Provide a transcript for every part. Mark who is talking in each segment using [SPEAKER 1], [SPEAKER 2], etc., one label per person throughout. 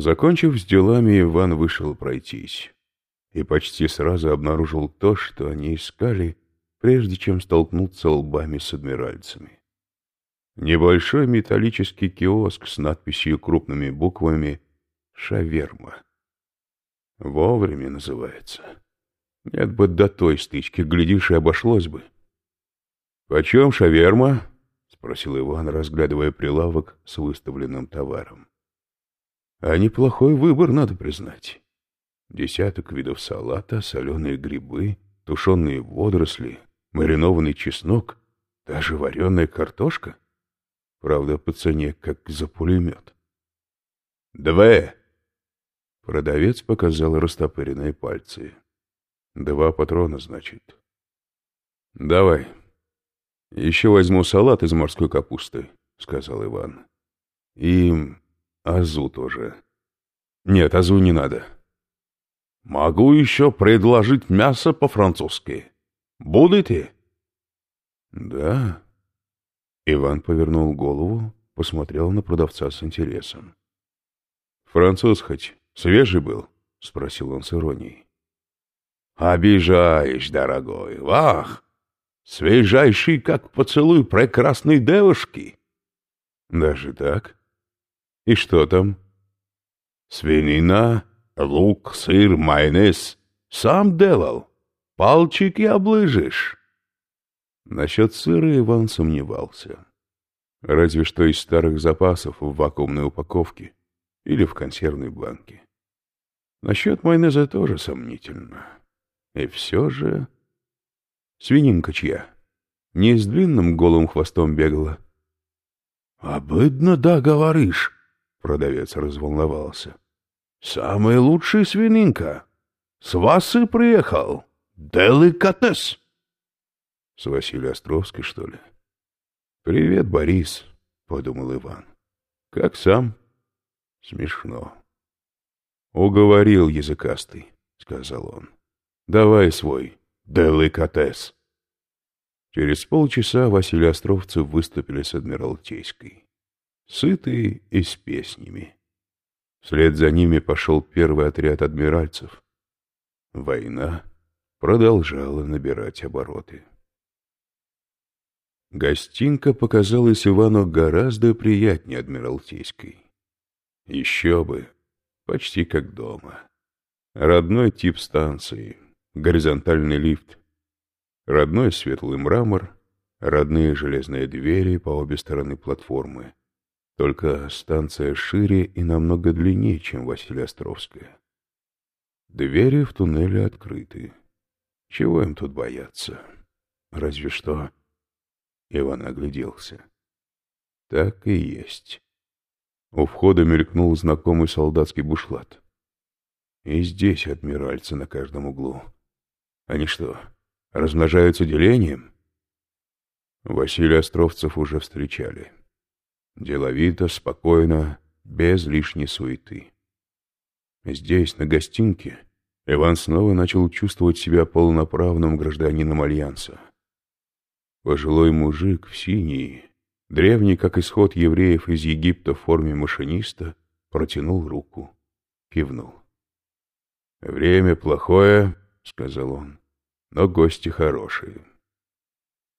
[SPEAKER 1] Закончив с делами, Иван вышел пройтись и почти сразу обнаружил то, что они искали, прежде чем столкнуться лбами с адмиральцами. Небольшой металлический киоск с надписью крупными буквами «Шаверма». Вовремя называется. Нет бы до той стычки, глядишь, и обошлось бы. — Почем шаверма? — спросил Иван, разглядывая прилавок с выставленным товаром. — А неплохой выбор, надо признать. Десяток видов салата, соленые грибы, тушеные водоросли, маринованный чеснок, даже вареная картошка. Правда, по цене, как за пулемет. — Две! Продавец показал растопыренные пальцы. Два патрона, значит. — Давай. Еще возьму салат из морской капусты, — сказал Иван. — И азу тоже. Нет, азу не надо. — Могу еще предложить мясо по-французски. Будете? — Да. Иван повернул голову, посмотрел на продавца с интересом. — Француз хоть свежий был? — спросил он с иронией. Обижаешь, дорогой, вах! Свежайший, как поцелуй прекрасной девушки. Даже так? И что там? Свинина, лук, сыр, майонез. Сам делал. Пальчики облыжешь. Насчет сыра Иван сомневался. Разве что из старых запасов в вакуумной упаковке или в консервной банке. Насчет майонеза тоже сомнительно. И все же... Свининка чья? Не с длинным голым хвостом бегала? — Обыдно, да, говоришь, — продавец разволновался. — Самая лучшая свининка. С вас и приехал. Деликатес. — С Василия Островской, что ли? — Привет, Борис, — подумал Иван. — Как сам? — Смешно. — Уговорил языкастый, — сказал он. Давай свой деликатес. Через полчаса Василий Островцев выступили с Адмиралтейской. Сытые и с песнями. Вслед за ними пошел первый отряд адмиральцев. Война продолжала набирать обороты. Гостинка показалась Ивану гораздо приятнее Адмиралтейской. Еще бы, почти как дома. Родной тип станции — горизонтальный лифт, родной светлый мрамор, родные железные двери по обе стороны платформы. Только станция шире и намного длиннее, чем Василиостровская. Двери в туннеле открыты. Чего им тут бояться? Разве что... Иван огляделся. Так и есть. У входа мелькнул знакомый солдатский бушлат. И здесь адмиральцы на каждом углу. Они что, размножаются делением? Василий Островцев уже встречали. Деловито, спокойно, без лишней суеты. Здесь, на гостинке, Иван снова начал чувствовать себя полноправным гражданином Альянса. Пожилой мужик в синей, древний, как исход евреев из Египта в форме машиниста, протянул руку, кивнул. «Время плохое», — сказал он но гости хорошие.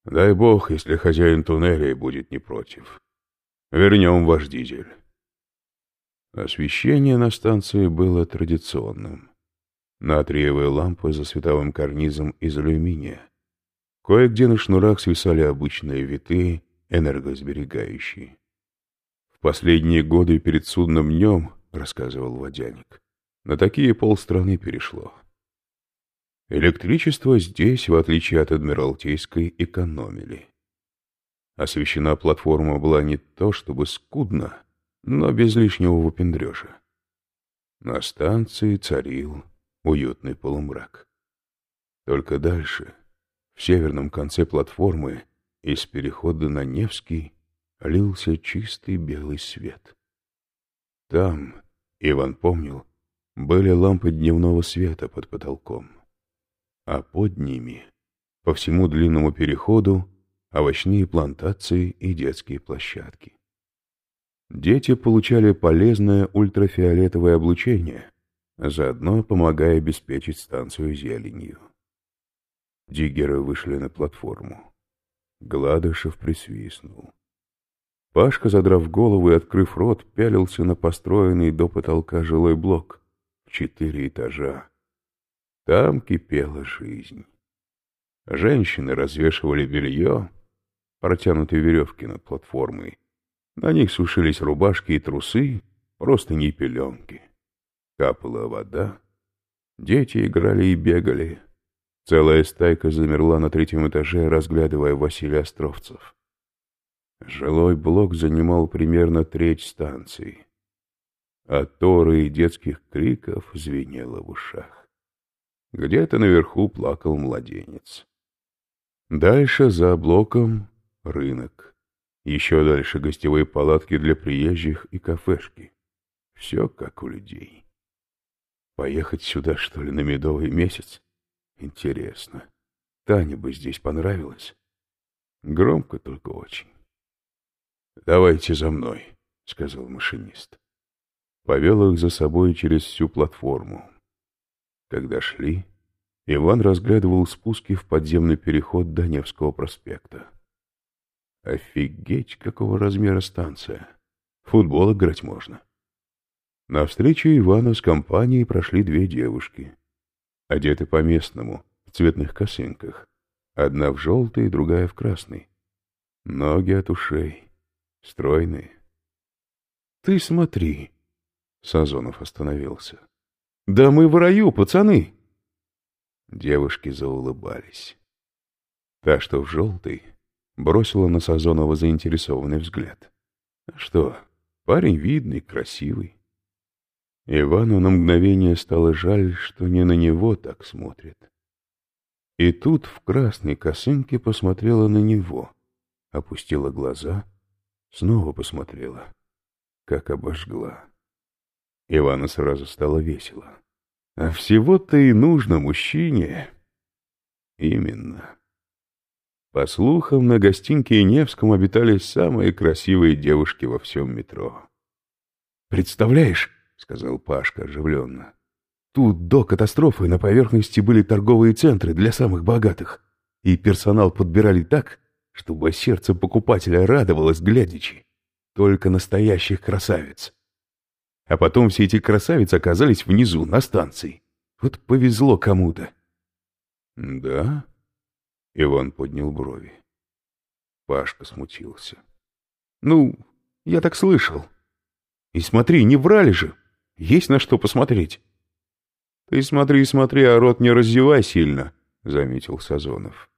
[SPEAKER 1] Дай бог, если хозяин туннеля будет не против. Вернем ваш дизель. Освещение на станции было традиционным. Натриевые лампы за световым карнизом из алюминия. Кое-где на шнурах свисали обычные виты, энергосберегающие. В последние годы перед судным днем, рассказывал водяник, на такие полстраны перешло. Электричество здесь, в отличие от Адмиралтейской, экономили. Освещена платформа была не то чтобы скудно, но без лишнего выпендрежа. На станции царил уютный полумрак. Только дальше, в северном конце платформы, из перехода на Невский, лился чистый белый свет. Там, Иван помнил, были лампы дневного света под потолком а под ними, по всему длинному переходу, овощные плантации и детские площадки. Дети получали полезное ультрафиолетовое облучение, заодно помогая обеспечить станцию зеленью. Диггеры вышли на платформу. Гладышев присвистнул. Пашка, задрав голову и открыв рот, пялился на построенный до потолка жилой блок в четыре этажа. Там кипела жизнь. Женщины развешивали белье, протянутые веревки над платформой. На них сушились рубашки и трусы, просто не пеленки. Капала вода. Дети играли и бегали. Целая стайка замерла на третьем этаже, разглядывая Василия Островцев. Жилой блок занимал примерно треть станции. А торы и детских криков звенело в ушах. Где-то наверху плакал младенец. Дальше, за блоком, рынок. Еще дальше гостевые палатки для приезжих и кафешки. Все как у людей. Поехать сюда, что ли, на медовый месяц? Интересно. Тане бы здесь понравилось. Громко только очень. «Давайте за мной», — сказал машинист. Повел их за собой через всю платформу. Когда шли, Иван разглядывал спуски в подземный переход до Невского проспекта. Офигеть, какого размера станция. Футбол играть можно. Навстречу Ивана с компанией прошли две девушки. Одеты по-местному, в цветных косынках. Одна в желтой, другая в красной. Ноги от ушей. Стройные. «Ты смотри!» Сазонов остановился. «Да мы в раю, пацаны!» Девушки заулыбались. Та, что в желтой, бросила на Сазонова заинтересованный взгляд. «Что, парень видный, красивый». Ивану на мгновение стало жаль, что не на него так смотрит. И тут в красной косынке посмотрела на него, опустила глаза — Снова посмотрела, как обожгла. Ивану сразу стало весело. А всего-то и нужно мужчине. Именно. По слухам, на гостинке Невском обитали самые красивые девушки во всем метро. «Представляешь?» — сказал Пашка оживленно. «Тут до катастрофы на поверхности были торговые центры для самых богатых, и персонал подбирали так, чтобы сердце покупателя радовалось глядячи. Только настоящих красавиц. А потом все эти красавицы оказались внизу, на станции. Вот повезло кому-то. «Да?» — Иван поднял брови. Пашка смутился. «Ну, я так слышал. И смотри, не врали же. Есть на что посмотреть». «Ты смотри, смотри, а рот не раздевай сильно», — заметил Сазонов.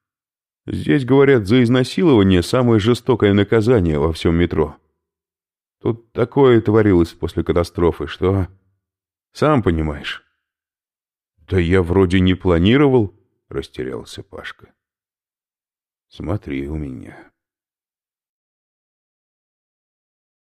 [SPEAKER 1] Здесь, говорят, за изнасилование самое жестокое наказание во всем метро. Тут такое творилось после катастрофы, что... Сам понимаешь. Да я вроде не планировал, растерялся Пашка. Смотри у меня.